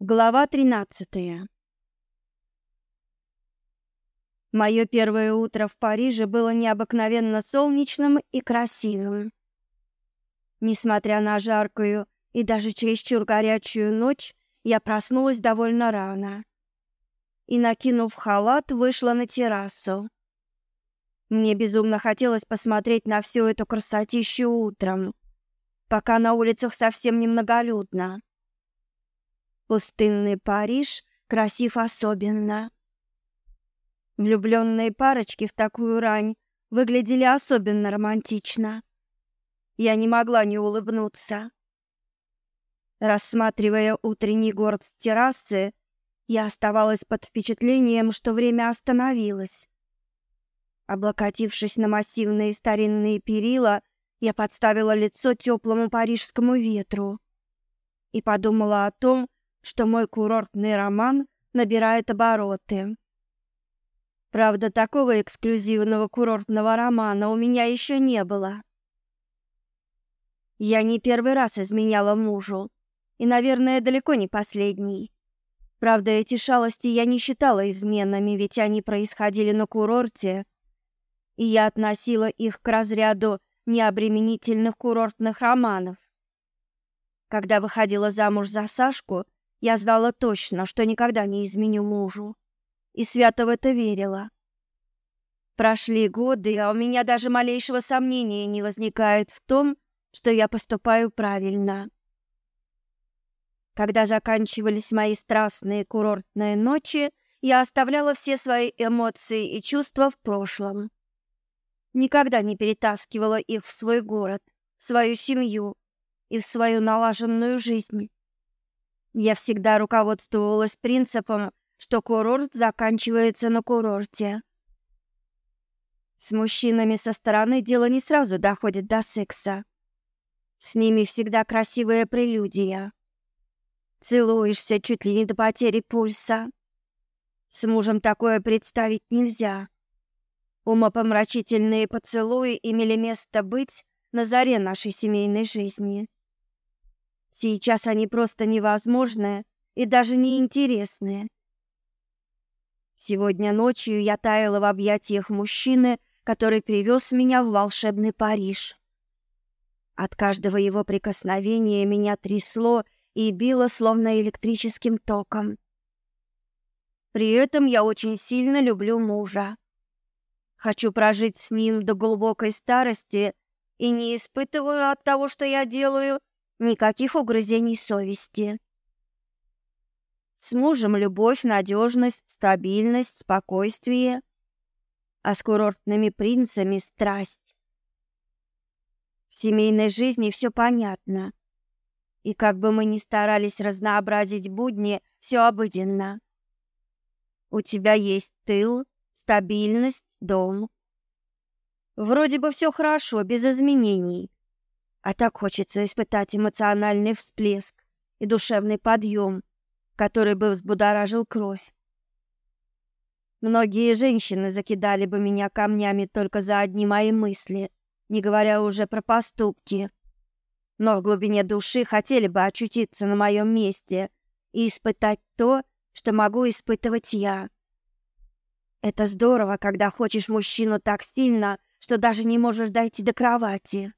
Глава 13. Мое первое утро в Париже было необыкновенно солнечным и красивым. Несмотря на жаркую и даже чересчур горячую ночь, я проснулась довольно рано. И, накинув халат, вышла на террасу. Мне безумно хотелось посмотреть на всю эту красотищу утром, пока на улицах совсем немноголюдно. Пустынный Париж красив особенно. Влюбленные парочки в такую рань выглядели особенно романтично. Я не могла не улыбнуться. Рассматривая утренний город с террасы, я оставалась под впечатлением, что время остановилось. Облокотившись на массивные старинные перила, я подставила лицо теплому парижскому ветру и подумала о том, что мой курортный роман набирает обороты. Правда, такого эксклюзивного курортного романа у меня еще не было. Я не первый раз изменяла мужу, и, наверное, далеко не последний. Правда, эти шалости я не считала изменами, ведь они происходили на курорте, и я относила их к разряду необременительных курортных романов. Когда выходила замуж за Сашку, я знала точно, что никогда не изменю мужу, и свято в это верила. Прошли годы, а у меня даже малейшего сомнения не возникает в том, что я поступаю правильно. Когда заканчивались мои страстные курортные ночи, я оставляла все свои эмоции и чувства в прошлом. Никогда не перетаскивала их в свой город, в свою семью и в свою налаженную жизнь. Я всегда руководствовалась принципом, что курорт заканчивается на курорте. С мужчинами со стороны дело не сразу доходит до секса. С ними всегда красивая прелюдия. Целуешься чуть ли не до потери пульса. С мужем такое представить нельзя. Умопомрачительные поцелуи имели место быть на заре нашей семейной жизни. Сейчас они просто невозможны и даже неинтересны. Сегодня ночью я таяла в объятиях мужчины, который привез меня в волшебный Париж. От каждого его прикосновения меня трясло и било словно электрическим током. При этом я очень сильно люблю мужа. Хочу прожить с ним до глубокой старости и не испытываю от того, что я делаю, Никаких угрызений совести. С мужем любовь, надежность, стабильность, спокойствие, а с курортными принцами страсть. В семейной жизни все понятно. И как бы мы ни старались разнообразить будни, все обыденно. У тебя есть тыл, стабильность, дом. Вроде бы все хорошо, без изменений. А так хочется испытать эмоциональный всплеск и душевный подъем, который бы взбудоражил кровь. Многие женщины закидали бы меня камнями только за одни мои мысли, не говоря уже про поступки. Но в глубине души хотели бы очутиться на моем месте и испытать то, что могу испытывать я. Это здорово, когда хочешь мужчину так сильно, что даже не можешь дойти до кровати.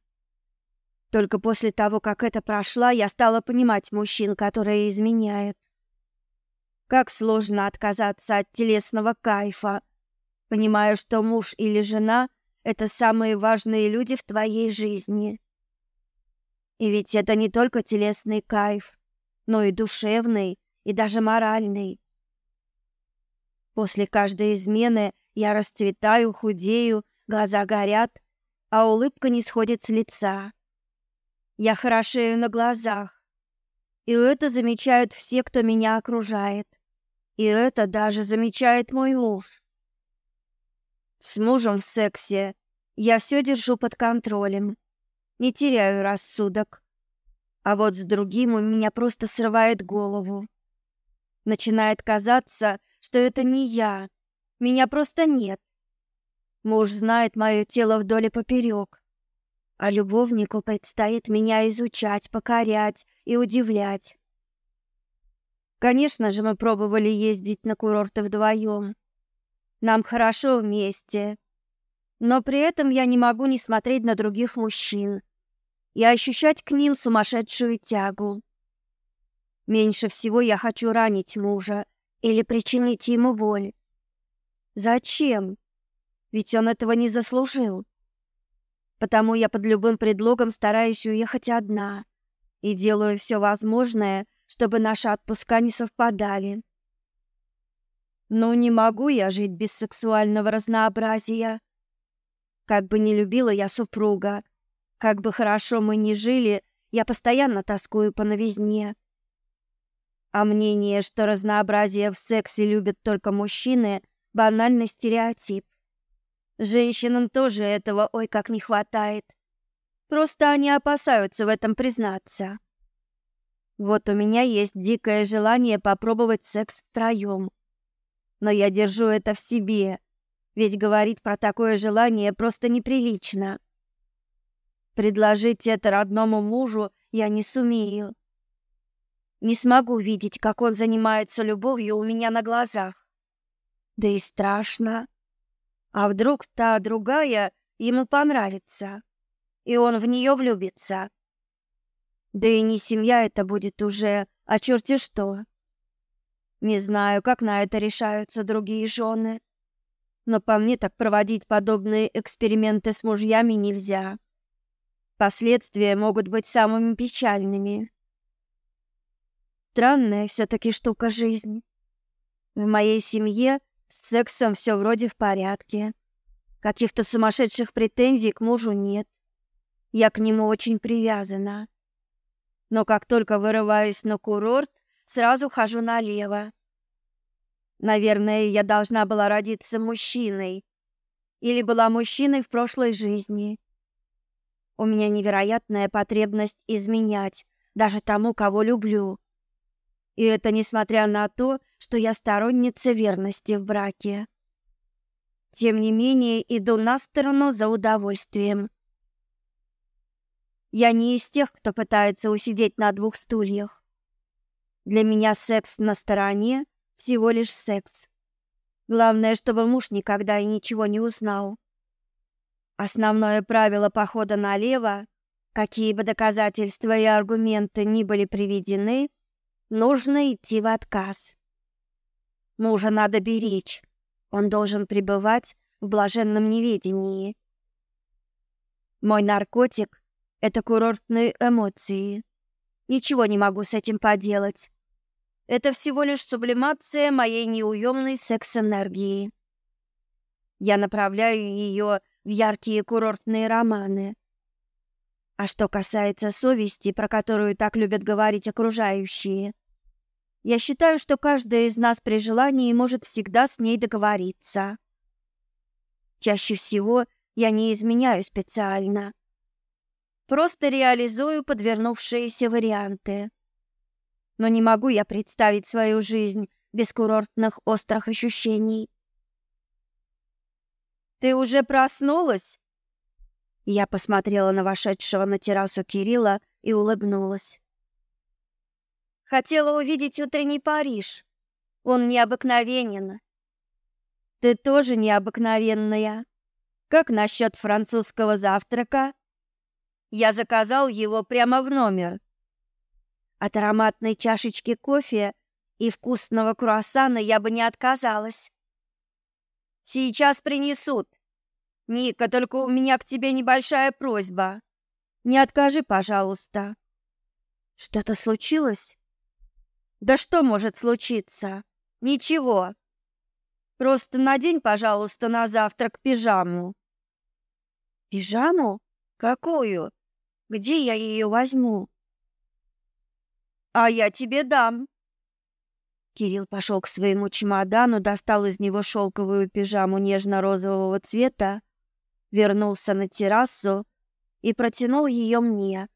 Только после того, как это прошло, я стала понимать мужчин, которые изменяют. Как сложно отказаться от телесного кайфа, понимая, что муж или жена — это самые важные люди в твоей жизни. И ведь это не только телесный кайф, но и душевный, и даже моральный. После каждой измены я расцветаю, худею, глаза горят, а улыбка не сходит с лица. Я хорошею на глазах. И это замечают все, кто меня окружает. И это даже замечает мой муж. С мужем в сексе я все держу под контролем. Не теряю рассудок. А вот с другим у меня просто срывает голову. Начинает казаться, что это не я. Меня просто нет. Муж знает мое тело вдоль и поперек а любовнику предстоит меня изучать, покорять и удивлять. Конечно же, мы пробовали ездить на курорты вдвоем. Нам хорошо вместе. Но при этом я не могу не смотреть на других мужчин и ощущать к ним сумасшедшую тягу. Меньше всего я хочу ранить мужа или причинить ему боль. Зачем? Ведь он этого не заслужил. Потому я под любым предлогом стараюсь уехать одна и делаю все возможное, чтобы наши отпуска не совпадали. Но не могу я жить без сексуального разнообразия. Как бы не любила я супруга, как бы хорошо мы ни жили, я постоянно тоскую по новизне. А мнение, что разнообразие в сексе любят только мужчины, банальный стереотип. Женщинам тоже этого ой как не хватает. Просто они опасаются в этом признаться. Вот у меня есть дикое желание попробовать секс втроем. Но я держу это в себе, ведь говорить про такое желание просто неприлично. Предложить это родному мужу я не сумею. Не смогу видеть, как он занимается любовью у меня на глазах. Да и страшно. А вдруг та другая ему понравится, и он в нее влюбится? Да и не семья это будет уже, а черти что. Не знаю, как на это решаются другие жены. Но по мне так проводить подобные эксперименты с мужьями нельзя. Последствия могут быть самыми печальными. Странная все-таки штука жизнь. В моей семье с сексом все вроде в порядке. Каких-то сумасшедших претензий к мужу нет. Я к нему очень привязана. Но как только вырываюсь на курорт, сразу хожу налево. Наверное, я должна была родиться мужчиной или была мужчиной в прошлой жизни. У меня невероятная потребность изменять даже тому, кого люблю. И это несмотря на то, что я сторонница верности в браке. Тем не менее, иду на сторону за удовольствием. Я не из тех, кто пытается усидеть на двух стульях. Для меня секс на стороне всего лишь секс. Главное, чтобы муж никогда и ничего не узнал. Основное правило похода налево, какие бы доказательства и аргументы ни были приведены, нужно идти в отказ. Мужа надо беречь. Он должен пребывать в блаженном неведении. Мой наркотик — это курортные эмоции. Ничего не могу с этим поделать. Это всего лишь сублимация моей неуемной секс-энергии. Я направляю ее в яркие курортные романы. А что касается совести, про которую так любят говорить окружающие, я считаю, что каждый из нас при желании может всегда с ней договориться. Чаще всего я не изменяю специально. Просто реализую подвернувшиеся варианты. Но не могу я представить свою жизнь без курортных острых ощущений. Ты уже проснулась? Я посмотрела на вошедшего на террасу Кирилла и улыбнулась. Хотела увидеть утренний Париж. Он необыкновенен. Ты тоже необыкновенная. Как насчет французского завтрака? Я заказал его прямо в номер. От ароматной чашечки кофе и вкусного круассана я бы не отказалась. Сейчас принесут. Ника, только у меня к тебе небольшая просьба. Не откажи, пожалуйста. Что-то случилось? Да что может случиться? Ничего. Просто надень, пожалуйста, на завтрак пижаму. Пижаму? Какую? Где я ее возьму? А я тебе дам. Кирилл пошел к своему чемодану, достал из него шелковую пижаму нежно-розового цвета, вернулся на террасу и протянул ее мне.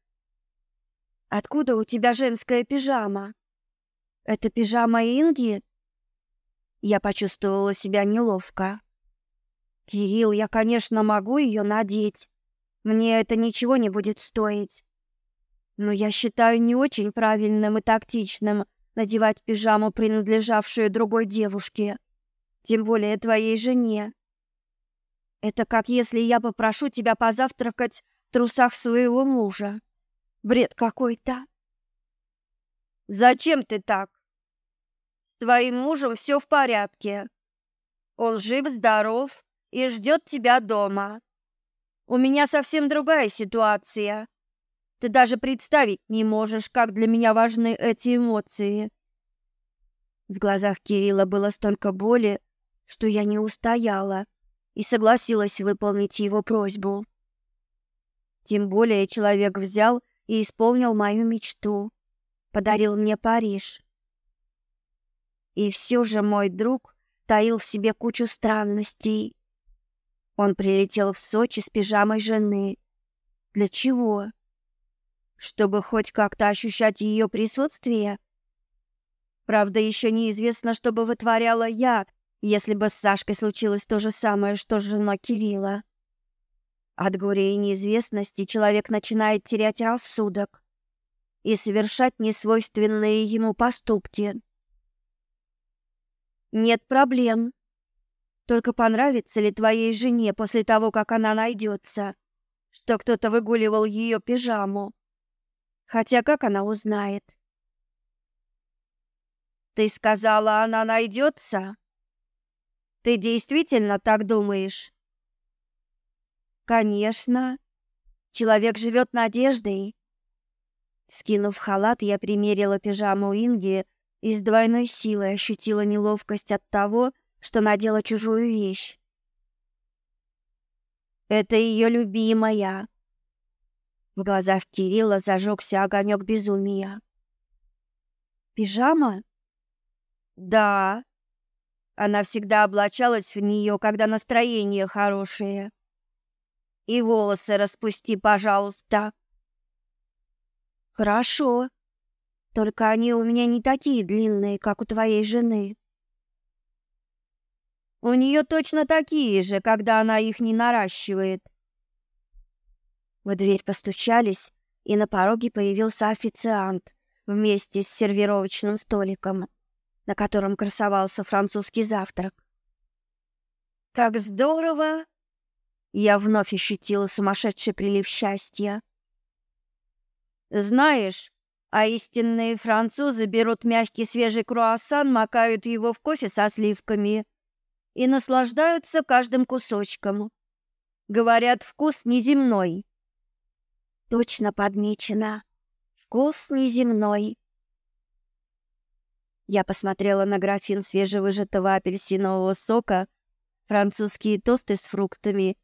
Откуда у тебя женская пижама? Это пижама Инги? Я почувствовала себя неловко. Кирилл, я, конечно, могу ее надеть. Мне это ничего не будет стоить. Но я считаю не очень правильным и тактичным надевать пижаму, принадлежавшую другой девушке, тем более твоей жене. Это как если я попрошу тебя позавтракать в трусах своего мужа. Бред какой-то. Зачем ты так? С твоим мужем все в порядке. Он жив, здоров и ждет тебя дома. У меня совсем другая ситуация. Ты даже представить не можешь, как для меня важны эти эмоции. В глазах Кирилла было столько боли, что я не устояла и согласилась выполнить его просьбу. Тем более человек взял и исполнил мою мечту, подарил мне Париж. И все же мой друг таил в себе кучу странностей. Он прилетел в Сочи с пижамой жены. Для чего? чтобы хоть как-то ощущать ее присутствие. Правда, еще неизвестно, что бы вытворяла я, если бы с Сашкой случилось то же самое, что с женой Кирилла. От горя и неизвестности человек начинает терять рассудок и совершать несвойственные ему поступки. Нет проблем. Только понравится ли твоей жене после того, как она найдется, что кто-то выгуливал ее пижаму? Хотя как она узнает? Ты сказала, она найдется? Ты действительно так думаешь? Конечно. Человек живет надеждой. Скинув халат, я примерила пижаму Инги и с двойной силой ощутила неловкость от того, что надела чужую вещь. Это ее любимая. В глазах Кирилла зажегся огонек безумия. Пижама? Да. Она всегда облачалась в нее, когда настроение хорошее. И волосы распусти, пожалуйста. Хорошо. Только они у меня не такие длинные, как у твоей жены. У нее точно такие же, когда она их не наращивает. В дверь постучались, и на пороге появился официант вместе с сервировочным столиком, на котором красовался французский завтрак. Как здорово! Я вновь ощутила сумасшедший прилив счастья. Знаешь, а истинные французы берут мягкий свежий круассан, макают его в кофе со сливками и наслаждаются каждым кусочком. Говорят, вкус неземной. Точно подмечено. Вкус неземной. Я посмотрела на графин свежевыжатого апельсинового сока, французские тосты с фруктами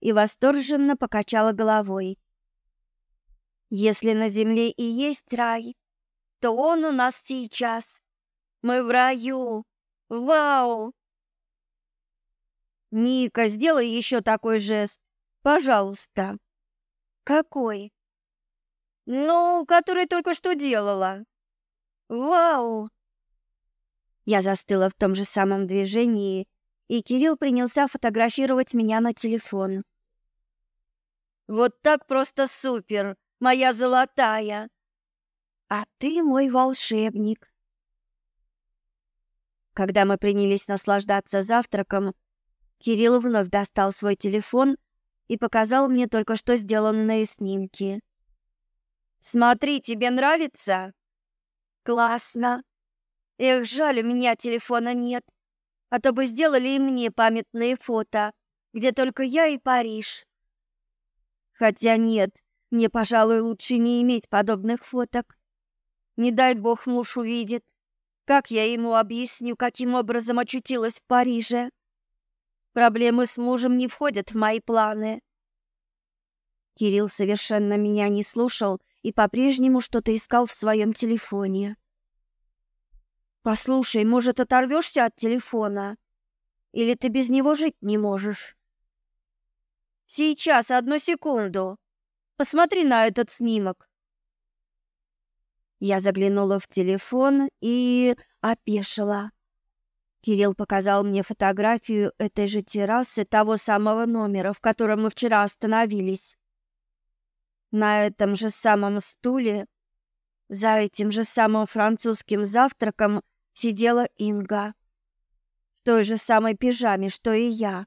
и восторженно покачала головой. Если на земле и есть рай, то он у нас сейчас. Мы в раю. Вау! Ника, сделай еще такой жест. Пожалуйста. Какой? Ну, который только что делала. Вау! Я застыла в том же самом движении, и Кирилл принялся фотографировать меня на телефон. Вот так просто супер, моя золотая. А ты мой волшебник. Когда мы принялись наслаждаться завтраком, Кирилл вновь достал свой телефон и показал мне только что сделанные снимки. Смотри, тебе нравится? Классно. Эх, жаль, у меня телефона нет. А то бы сделали и мне памятные фото, где только я и Париж. Хотя нет, мне, пожалуй, лучше не иметь подобных фоток. Не дай бог муж увидит. Как я ему объясню, каким образом очутилась в Париже? Проблемы с мужем не входят в мои планы. Кирилл совершенно меня не слушал и по-прежнему что-то искал в своем телефоне. Послушай, может, оторвешься от телефона? Или ты без него жить не можешь? Сейчас, одну секунду. Посмотри на этот снимок. Я заглянула в телефон и опешила. Кирилл показал мне фотографию этой же террасы того самого номера, в котором мы вчера остановились. На этом же самом стуле За этим же самым французским завтраком сидела Инга. В той же самой пижаме, что и я.